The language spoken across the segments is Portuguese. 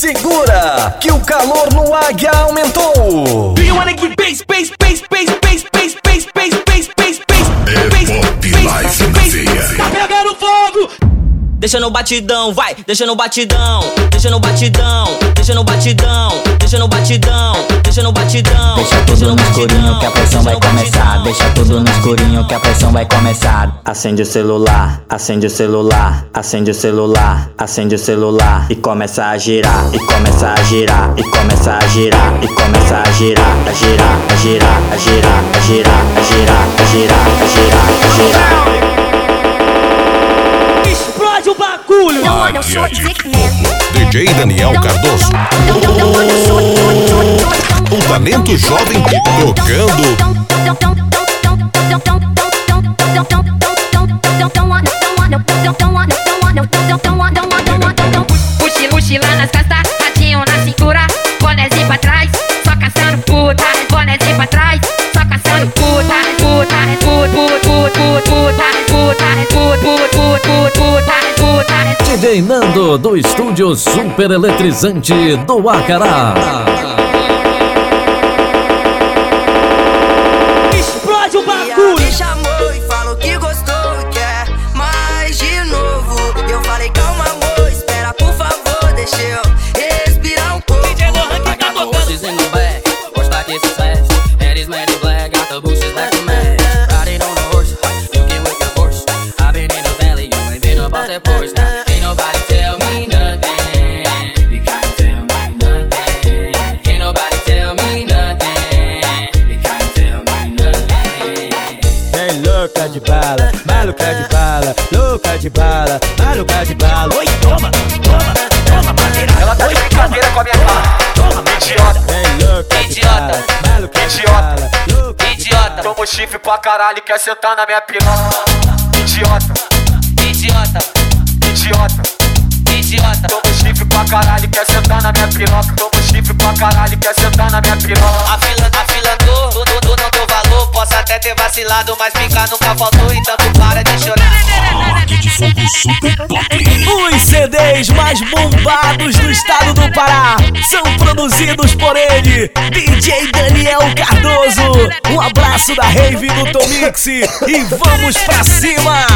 Segura, que o calor no Águia aumentou. Do you wanna Deixa no batidão, vai, deixa no batidão, deixa no batidão, deixa no batidão, deixa no batidão, deixa no batidão. Deixa tudo no escurinho que a pressão vai começar. Deixa tudo no escurinho que a pressão vai começar. Acende o celular, acende o celular, acende o celular, acende o celular e começa a girar, e começa a girar, e começa a girar, e começa a girar, a girar, a girar, a girar, a girar, a girar, a girar, a girar, a girar. O bagulho! Dick man. DJ Daniel Cardoso. Um talento jovem tocando Mochila nas costas, ratinho na cintura, bonézinho pra trás, só caçando puta, bonézinho pra trás, só caçando puta, puta, puta, puta, puta, puta, puta, puta, puta, puta, puta. DJ Nando do estúdio super eletrizante do Acará. Explode o E bagulho! Pra caralho quer sentar na minha piroca. Idiota, Idiota, idiota. idiota. Toma chifre pra caralho quer sentar na minha piroca. Toma chifre pra caralho quer sentar na minha piroca. A fila, a fila do, até ter vacilado, mas picar nunca faltou. Então tu para de chorar. Os CDs mais bombados do estado do Pará são produzidos por ele, DJ Daniel Cardoso. Um abraço da Rave do Tomix e vamos pra cima!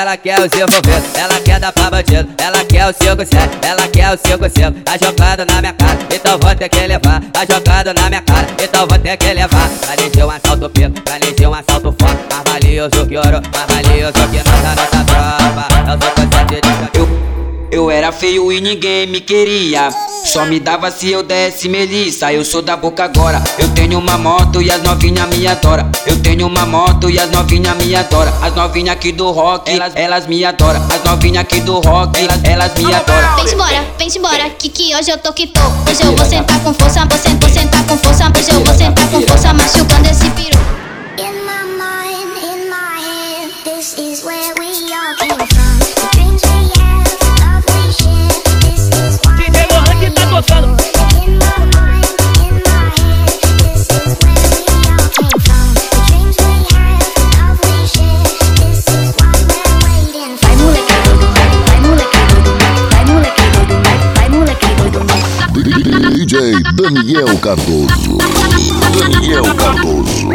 Ela quer o seu envolvido, ela quer dar pra bandido, ela quer o seu gostado, ela quer o seu gostado. Tá jogando na minha cara, então vou ter que levar. Tá jogando na minha cara, então vou ter que levar. Planejei um assalto pico, planejei um assalto forte. Mais valioso que ouro, mais valioso que nota, sou era feio e ninguém me queria. Só me dava se eu desse melissa. Eu sou da boca agora. Eu tenho uma moto e as novinha me adora. Eu tenho uma moto e as novinha me adora. As novinha aqui do rock, elas, elas me adoram. As novinha aqui do rock, elas, elas me adoram. Vem embora, vem embora, que que hoje eu tô que tô. Hoje eu vou sentar com força, vou sentar, vou sentar com força. Hoje eu vou sentar com força, machucando esse piru. In my mind, in my head, this is where we all came Lohan que tocando. In my mind, in my head, this is where we all came from. The dreams we have, love we share, this is why we're waiting for. Vai molecada do Mac, vai molecada do Mac, vai molecada do Mac, vai molecada do Mac. DJ Daniel Cardoso. Daniel Cardoso.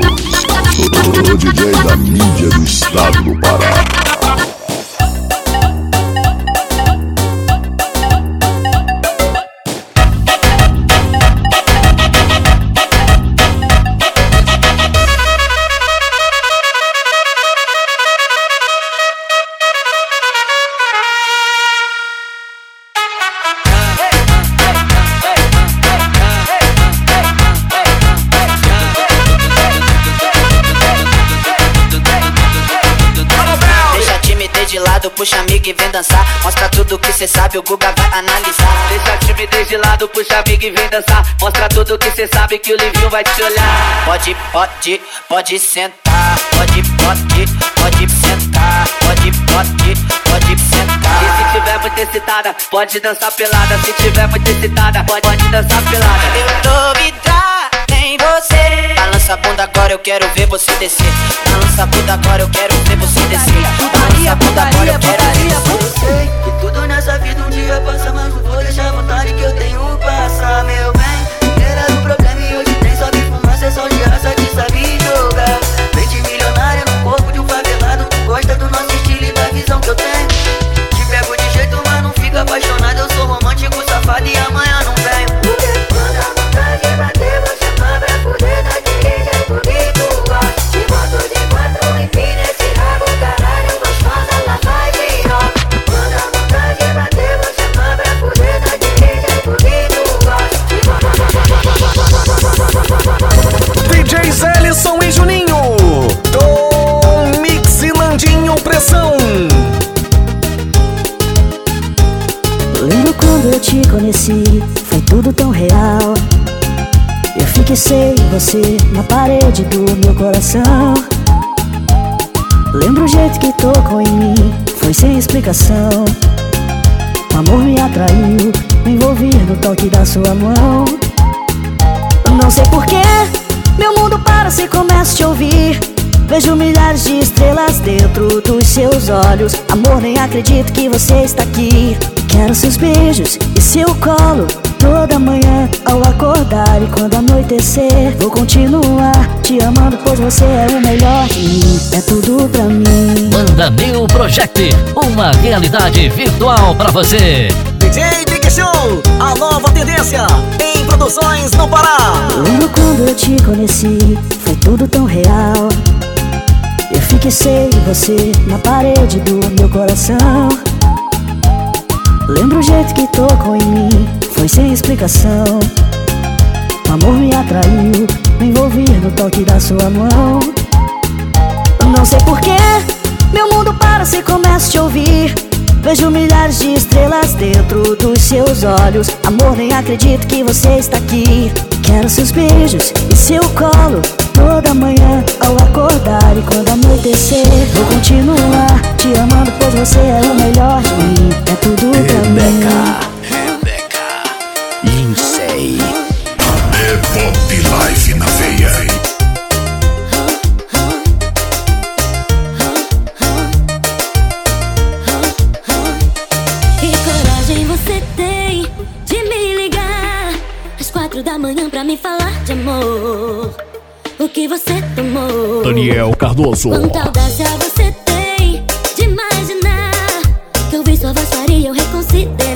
O DJ da mídia do estado do Pará. Puxa amigo e vem dançar. Mostra tudo que cê sabe que o Livinho vai te olhar. Pode, pode, pode sentar. Pode, pode, pode sentar. Pode, pode, pode sentar. E se tiver muito excitada, pode dançar pelada. Se tiver muito excitada, pode, pode dançar pelada. Eu tô vidrada em você. Balança a bunda agora, eu quero ver você descer. Balança a bunda agora, eu quero ver você descer. Balança a bunda agora, eu quero explicação. O amor me atraiu, me envolvi no toque da sua mão. Não sei porquê, meu mundo para se começa a te ouvir. Vejo milhares de estrelas dentro dos seus olhos. Amor, nem acredito que você está aqui. Quero seus beijos e seu colo toda manhã ao acordar e quando anoitecer. Vou continuar te amando, pois você é o melhor de mim. É tudo pra mim. Banda New Project, uma realidade virtual pra você. DJ Big Show, a nova tendência em produções no Pará. Lembro quando eu te conheci, foi tudo tão real. Eu fixei você na parede do meu coração. Lembro o jeito que tocou em mim, foi sem explicação. O amor me atraiu, me envolvi no toque da sua mão. Não sei porquê, meu mundo para se começa a te ouvir. Vejo milhares de estrelas dentro dos seus olhos. Amor, nem acredito que você está aqui. Quero seus beijos e seu colo toda manhã ao acordar e quando anoitecer. Vou continuar te amando, pois você é o melhor de mim. É tudo pra mim. Insei. É pop life na veia. Que coragem você tem de me ligar às quatro da manhã pra me falar de amor. O que você tomou? Daniel Cardoso. Quanta audácia você tem de imaginar que ouvir sua voz faria eu reconsiderar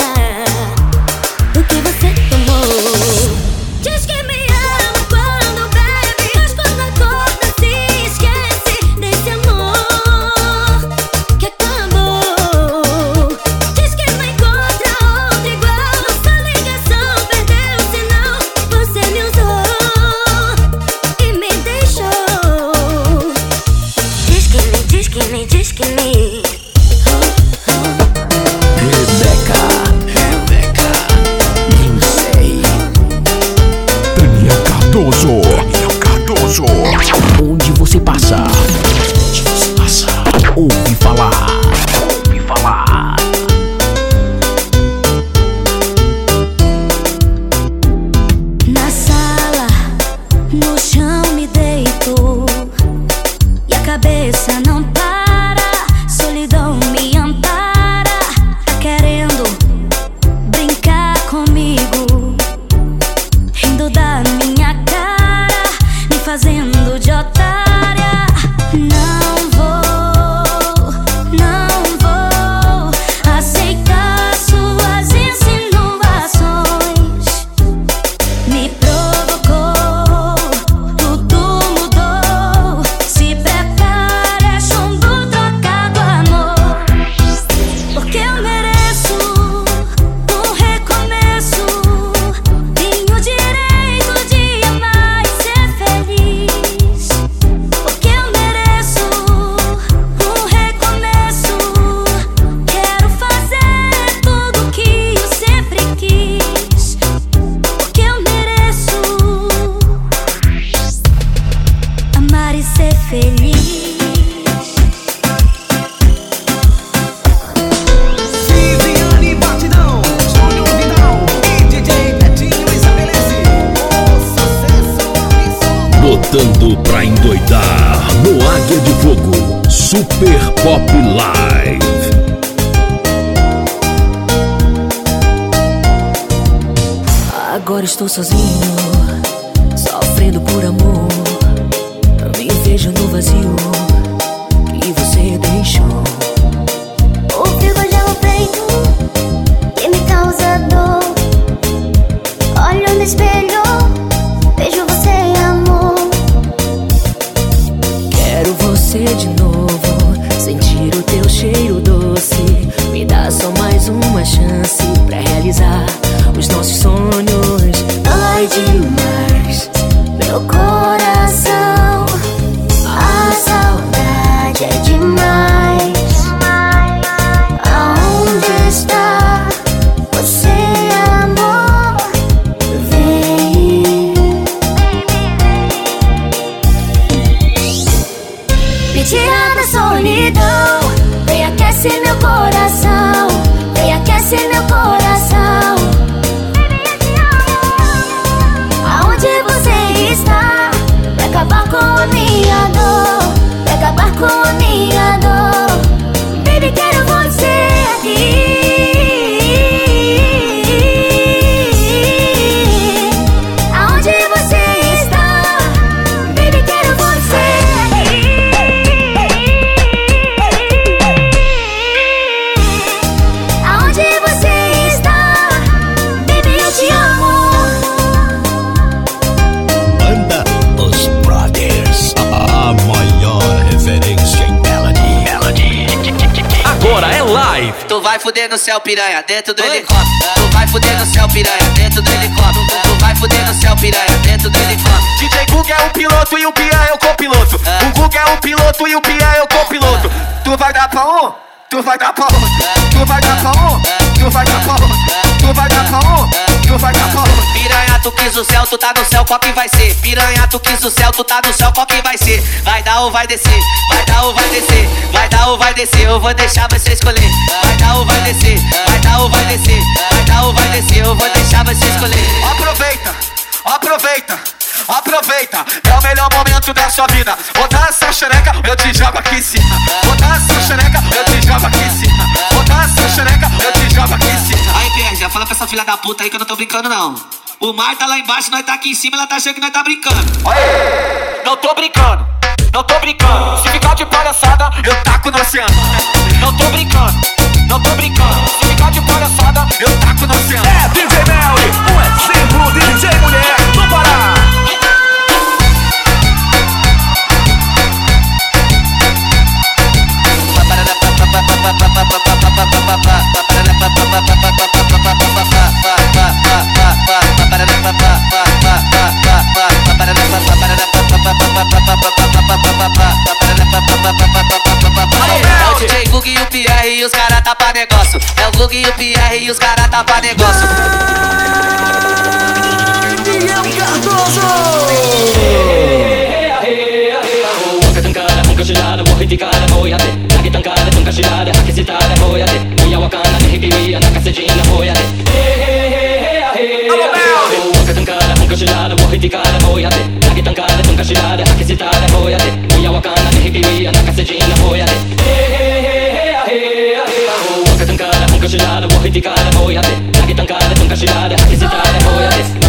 demais meu coração. Fuder no céu, piranha, dentro do helicóptero. Tu vai fuder no céu, piranha, dentro do helicóptero. Tu vai fuder no céu, piranha, dentro do helicóptero. DJ Gug é o piloto e o Pia é o copiloto. O Gug é o piloto e o Pia é o copiloto. Tu vai dar pra um, tu vai dar pra um. Tu vai dar pra um, tu vai dar pra um. Tu vai dar pra um, tu vai dar pra um. Piranha, tu quis o céu, tu tá no céu, qual que vai ser? Piranha, tu quis o céu, tu tá no céu, qual que vai ser? Vai dar ou vai descer? Vai dar ou vai descer? Vai dar ou vai descer? Eu vou deixar você escolher. Vai dar ou vai descer? Vai dar ou vai descer? Vai dar ou vai descer? Eu vou deixar você escolher. Aproveita, aproveita, aproveita. É o melhor momento da sua vida. Botar essa xereca, eu te jogo aqui em cima. Botar essa xereca, eu te jogo aqui em cima. Botar essa xereca, eu te jogo aqui em cima. Aí, Pierre, fala pra essa filha da puta aí que eu não tô brincando, não. O mar tá lá embaixo, nós tá aqui em cima, ela tá achando que nós tá brincando. Não tô brincando, não tô brincando. Se ficar de palhaçada, eu taco no oceano. Não tô brincando, não tô brincando. Se ficar de palhaçada, eu taco no oceano. É DJ Melly, um exemplo de DJ mulher do Pará. É o DJ e o Pierre e os cara tá pra negócio. É o Gug e o Pierre e os cara tá negócio. تعالى حكسي تعالى هو يدي ويا وكان نهكي ويا نكسي جينا هو يدي وقت انكار هنكشي لعلى وهدي كار هو يدي لكن تنكار تنكشي لعلى حكسي تعالى هو يدي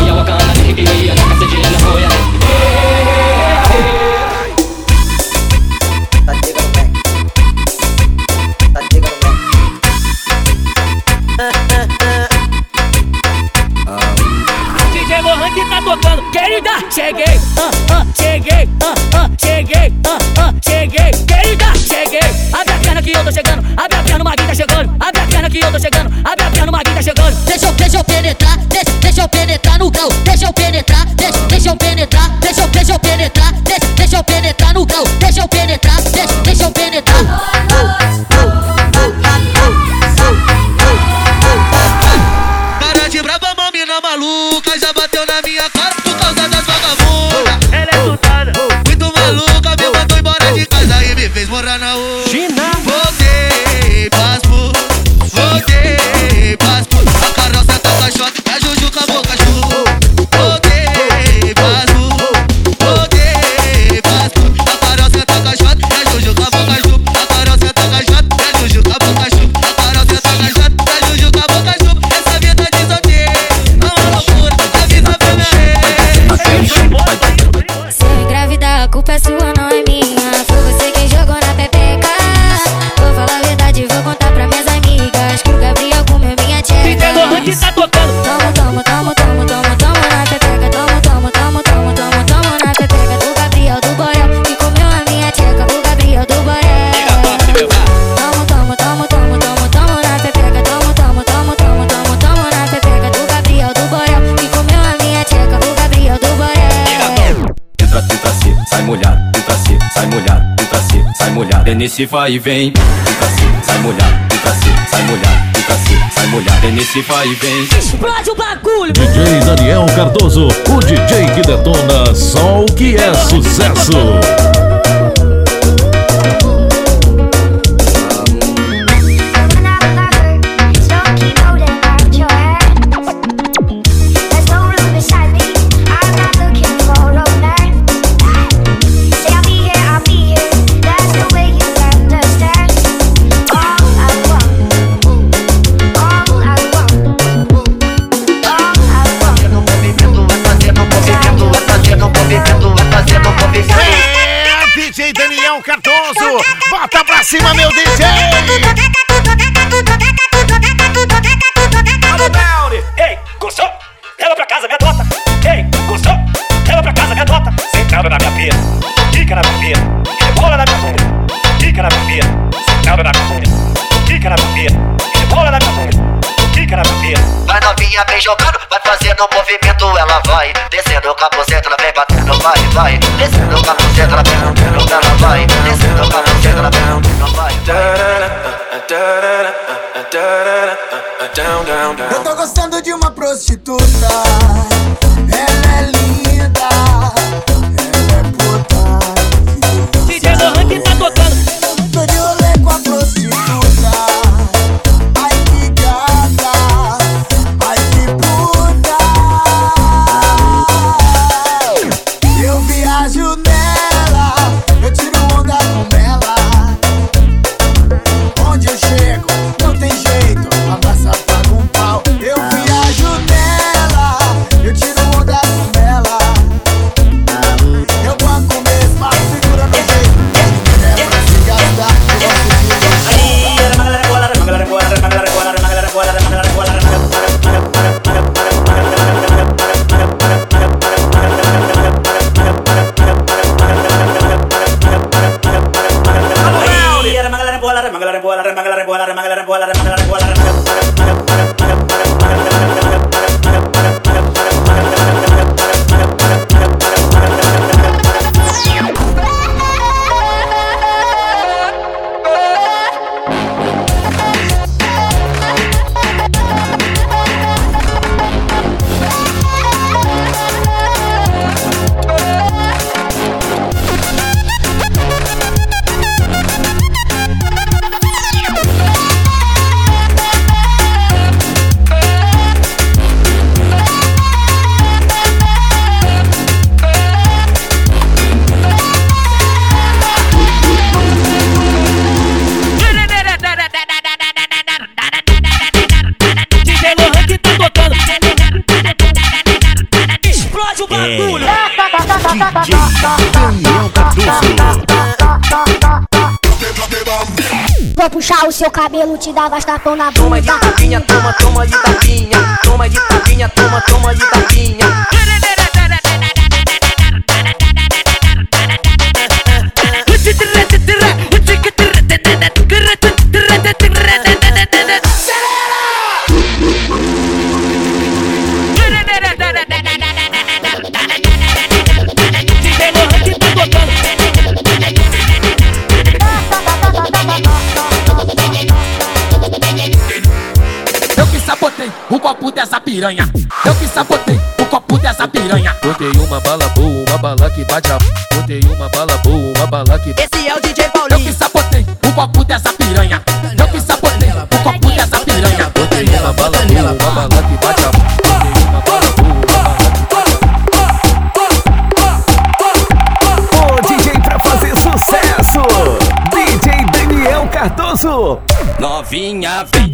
nesse vai e vem. Fica assim, sai molhado, fica assim, sai molhado, fica assim, sai molhado. É nesse vai e vem. Explode o bagulho. DJ Daniel Cardoso, o DJ que detona só o que é sucesso. Bota pra cima, meu DJ! Ei, gostou? Leva pra casa minha dota! Ei, gostou? Leva pra casa minha dota! Sentado na minha pia, fica na minha pia, rebola na minha bunda, fica na minha pia, sentado na minha bunda, fica na minha pia, rebola na minha bunda, fica na minha pia. Vai novinha, vem jogando, vai fazendo movimento, ela vai descendo o capuzeta, ela vem batendo, vai, vai, descendo o capuzeta, ela vem batendo, ela vai, descendo o capuzeta, ela vem batendo, vai, Eu tô gostando de uma prostituta. Cabelo, te dar bastapão na bunda. Toma de tapinha, toma, toma de tapinha. Toma de tapinha, toma, toma de tapinha. Copo dessa piranha. Eu que sabotei o copo dessa piranha. Botei uma bala boa, uma bala que bate a. Botei uma bala boa, uma bala que. Esse é o DJ Paulinho. Eu que sabotei o copo dessa piranha. Eu que sabotei o copo dessa piranha. Botei uma bala boa, uma bala que bate a. Botei uma bala boa, uma bala O DJ pra fazer sucesso. DJ Daniel Cardoso. Novinha, vem,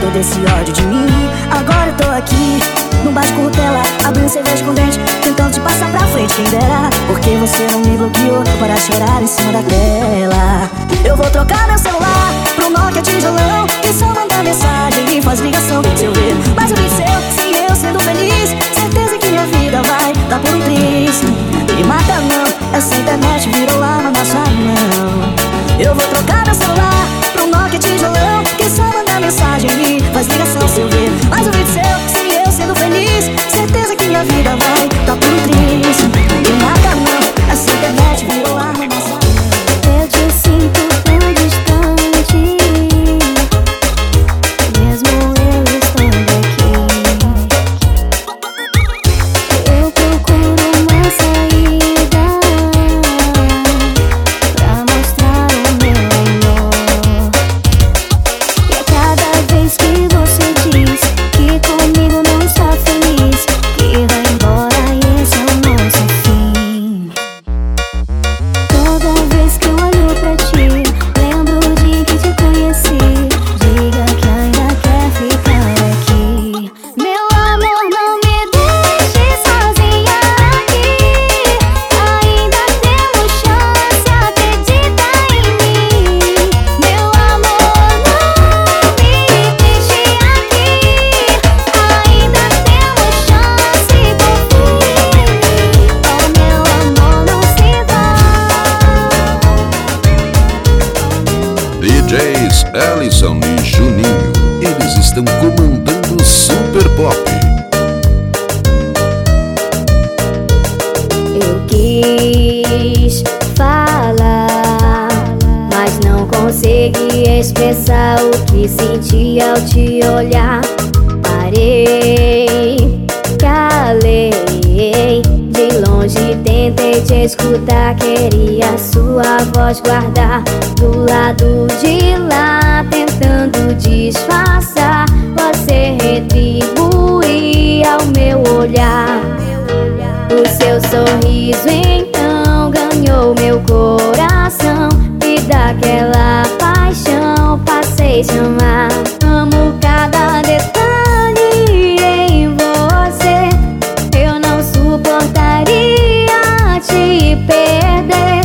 todo esse ódio de mim. Agora eu tô aqui, no bar de curtela Abrindo cerveja com dente, tentando te passar pra frente Quem dera, porque você não me bloqueou Para chorar em cima da tela. Eu vou trocar meu celular pro Nokia tijolão E só mandar mensagem e faz ligação. Se eu ver mais um vídeo seu, sem eu sendo feliz. Certeza que minha vida vai dar por um triste Me mata não, essa internet virou lá na nossa mão. Eu vou trocar meu celular pro Nokia tijolão Que só manda mensagem e faz ligação sem ver. Mas o vídeo seu, sem eu sendo feliz Certeza que minha vida vai tá tudo triste. E nada não, essa internet virou arma sorriso então ganhou meu coração e daquela paixão passei a chamar. Amo cada detalhe em você. Eu não suportaria te perder.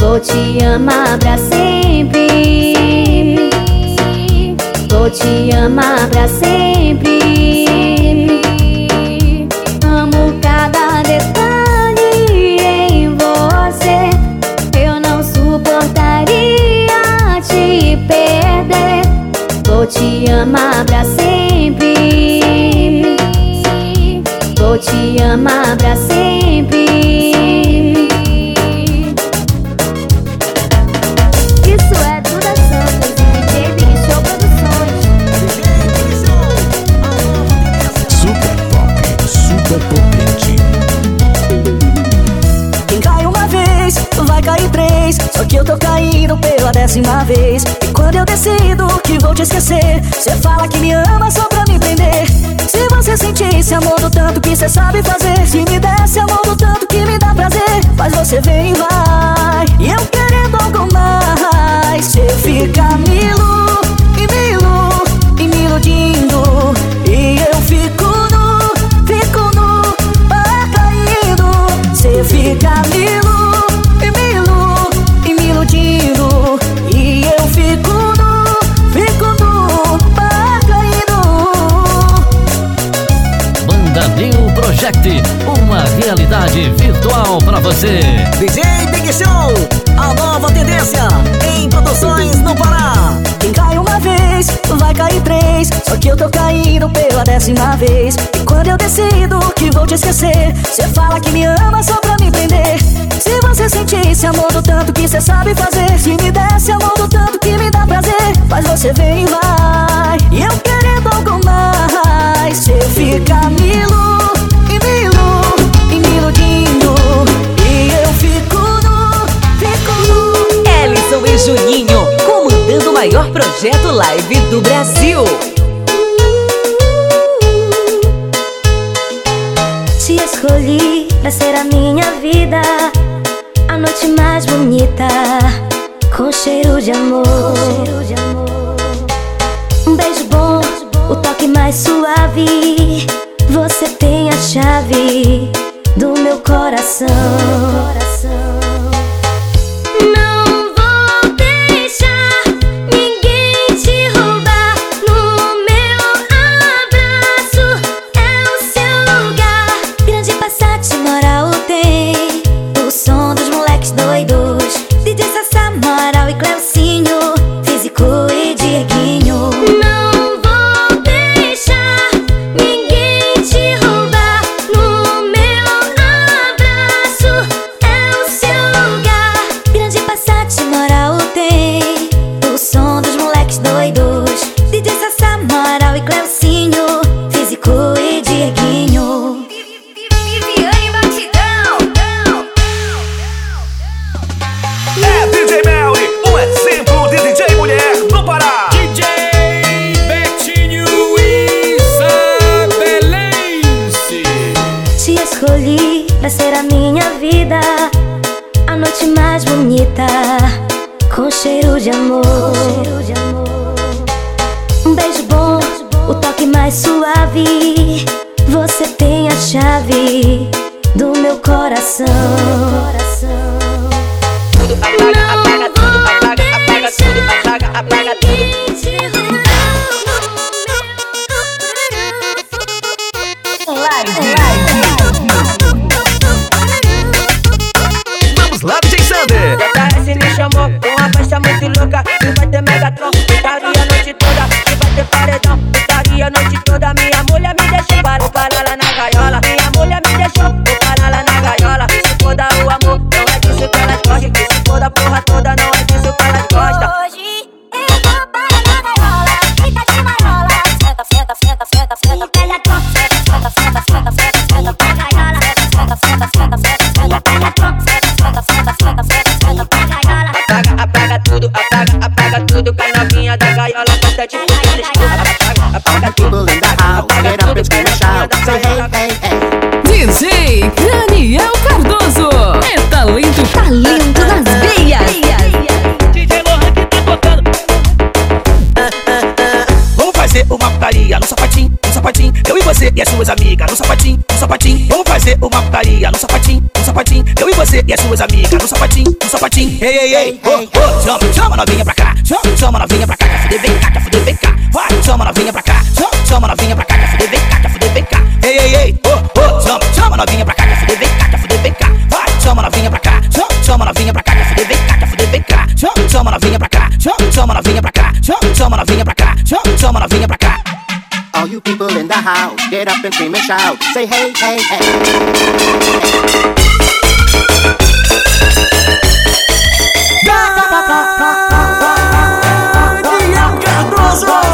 Vou te amar pra sempre. Vou te amar pra sempre. Amar pra sempre. Vou te amar pra sempre. Isso é Duda Santos e DJ Big Show Produções. Super pop, super potente. Quem cai uma vez, vai cair três. Só que eu tô caindo pela décima vez. E quando eu decido que vou te esquecer, cê fala que me ama só pra me prender. Se você sentisse amor do tanto que cê sabe fazer, se me desse amor do tanto que me dá prazer, mas você vem pela décima vez. E quando eu decido que vou te esquecer, cê fala que me ama só pra me prender. Se você sentisse amor do tanto que cê sabe fazer, se me desse amor do tanto que me dá prazer, mas você vem e vai. E eu querendo algo mais, cê fica e Juninho, comandando o maior projeto live do Brasil. Escolhi pra ser a minha vida, a noite mais bonita, com cheiro de amor. Um beijo bom, o toque mais suave. Você tem a chave do meu coração. Gosta de Apaga tudo in the house, get up and scream hey, hey, hey. Sapatinho. Eu e você e as suas amigas no sapatinho, no sapatinho. Vamos fazer uma putaria no sapatinho, no sapatinho. Eu e você e as suas amigas no sapatinho, no sapatinho. Ei, ei, ei, oh, oh. Chama, chama novinha pra cá, chama, chama novinha pra cá. Quer fuder, vem cá, quer fuder, vem cá. Vai, chama novinha pra cá, chama, chama novinha pra cá. Quer fuder, vem cá, quer people in the house, get up and scream and shout. Say hey, hey, hey. Daniel Cardoso.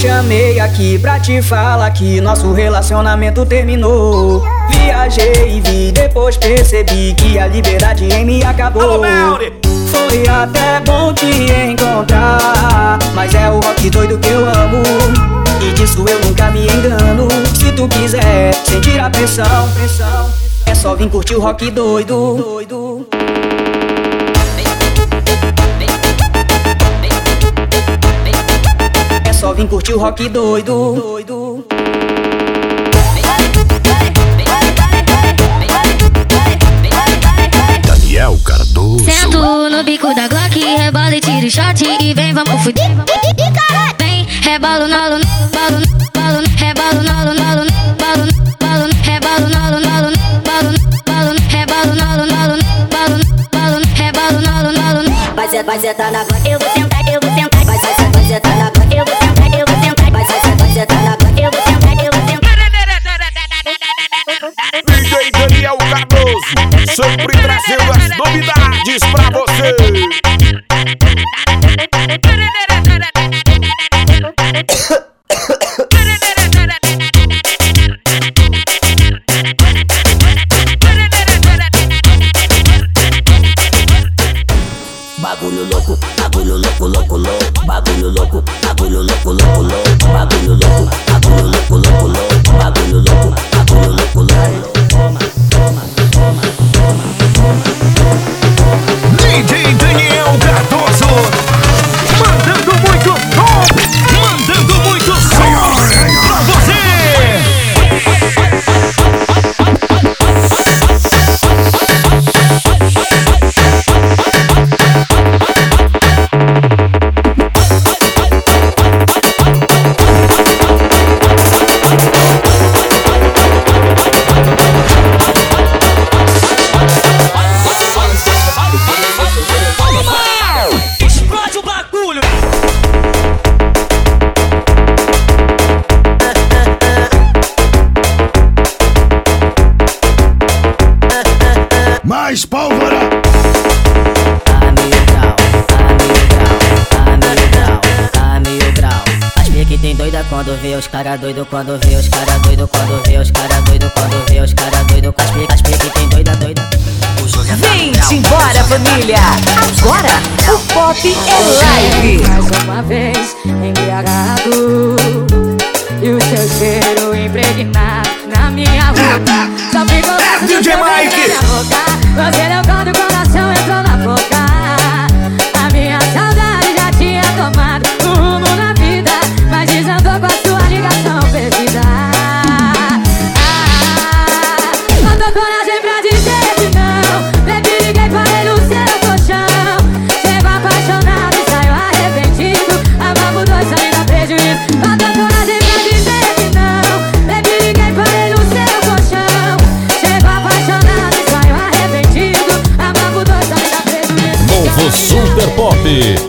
Chamei aqui pra te falar que nosso relacionamento terminou. Viajei e vi, depois percebi que a liberdade em mim acabou. Foi até bom te encontrar, mas é o rock doido que eu amo. E disso eu nunca me engano. Se tu quiser sentir a pressão, é só vir curtir o rock doido. Só vir curtir o rock doido. doido. Daniel Cardoso. Sento no bico da Glock, rebola e tiro shot e vem, vamos fuder. Vem, rebalo, nolo, balo, balo, rebalo, nolo, nolo, balo, balo, rebalo, nolo, nolo, balo, balo, rebalo, nolo, nolo, balo, balo, rebalo, nolo, nolo. Vai ser, vai sentar na Glock, eu vou sentar, quando vê os cara doido, quando vê os cara doido, quando vê os cara doido, quando vê os cara doido. Tem doida, doida. É embora, família. Agora, o pop é live. Mais uma vez embriagado E o seu cheiro impregnado na minha roupa Só ficou DJ Mike. Você deu quando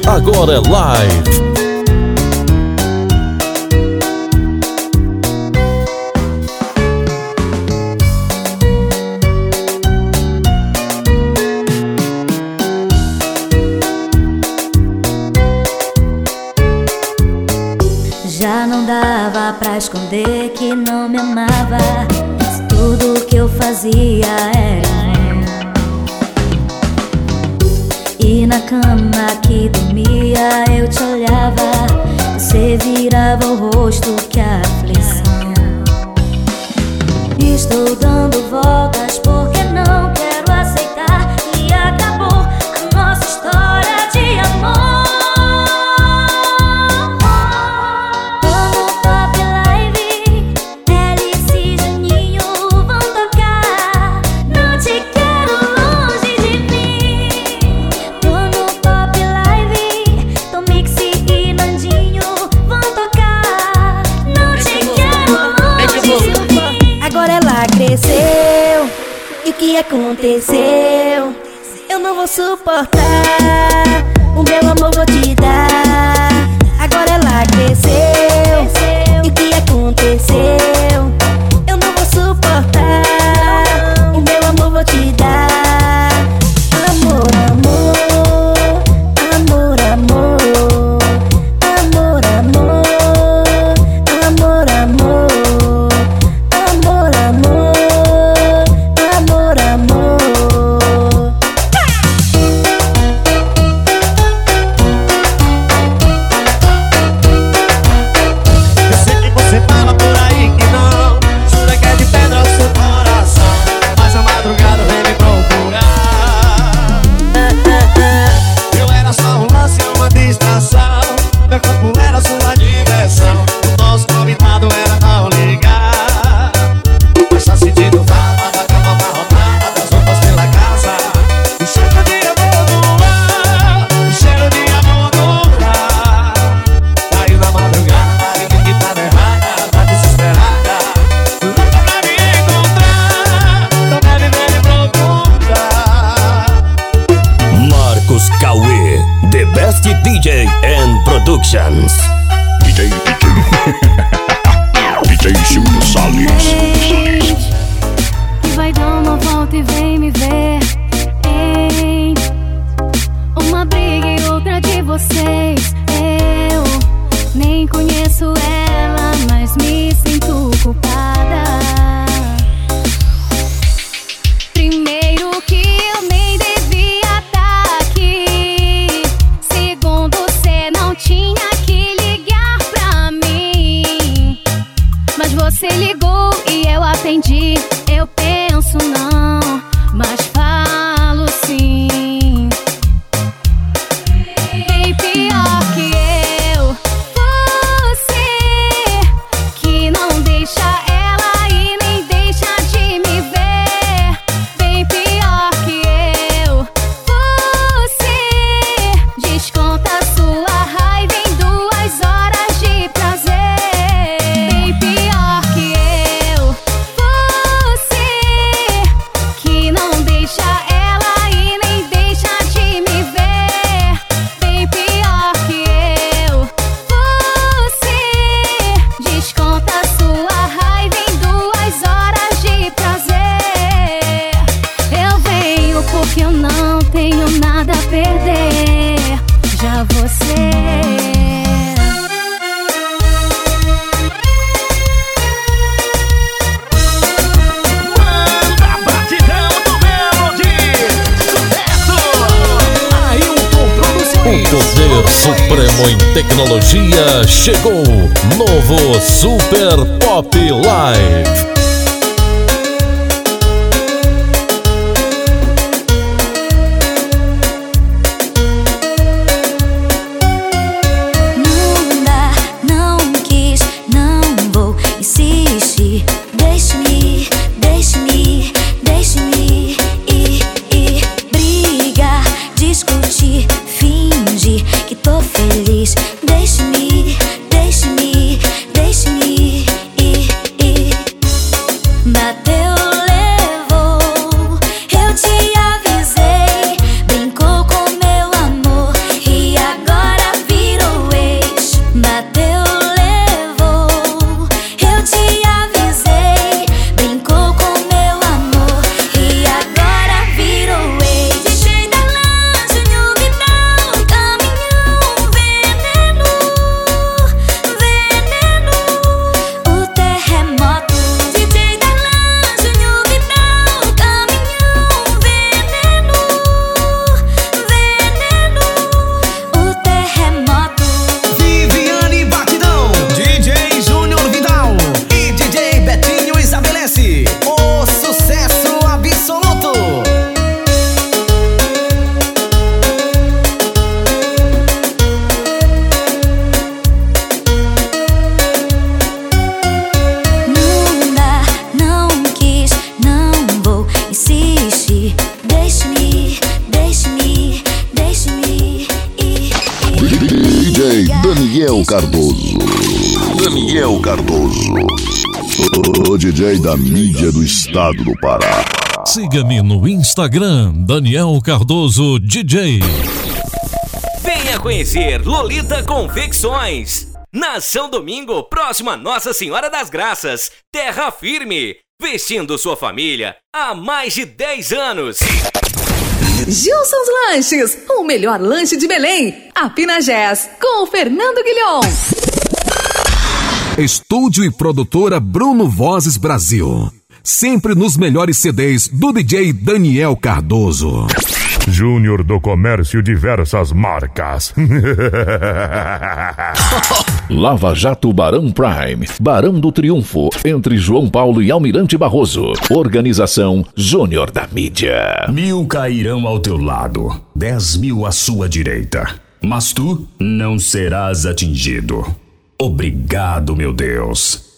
Agora é live. Já não dava pra esconder que não me amava. Tudo que eu fazia era cama que dormia eu te olhava. Você virava o rosto que a Novo Super Pop Live. DJ da mídia do estado do Pará. Siga-me no Instagram, Daniel Cardoso DJ. Venha conhecer Lolita Confecções. Na São Domingo, próximo a Nossa Senhora das Graças, Terra Firme, vestindo sua família há mais de 10 anos. Gilson's Lanches, o melhor lanche de Belém. A Pinagés, com o Fernando Guilhom. Estúdio e produtora Bruno Vozes Brasil. Sempre nos melhores CDs do DJ Daniel Cardoso. Júnior do Comércio Diversas Marcas. Lava Jato Barão Prime, Barão do Triunfo, entre João Paulo e Almirante Barroso. Organização Júnior da Mídia. Mil cairão ao teu lado, dez mil à sua direita. Mas tu não serás atingido. Obrigado, meu Deus.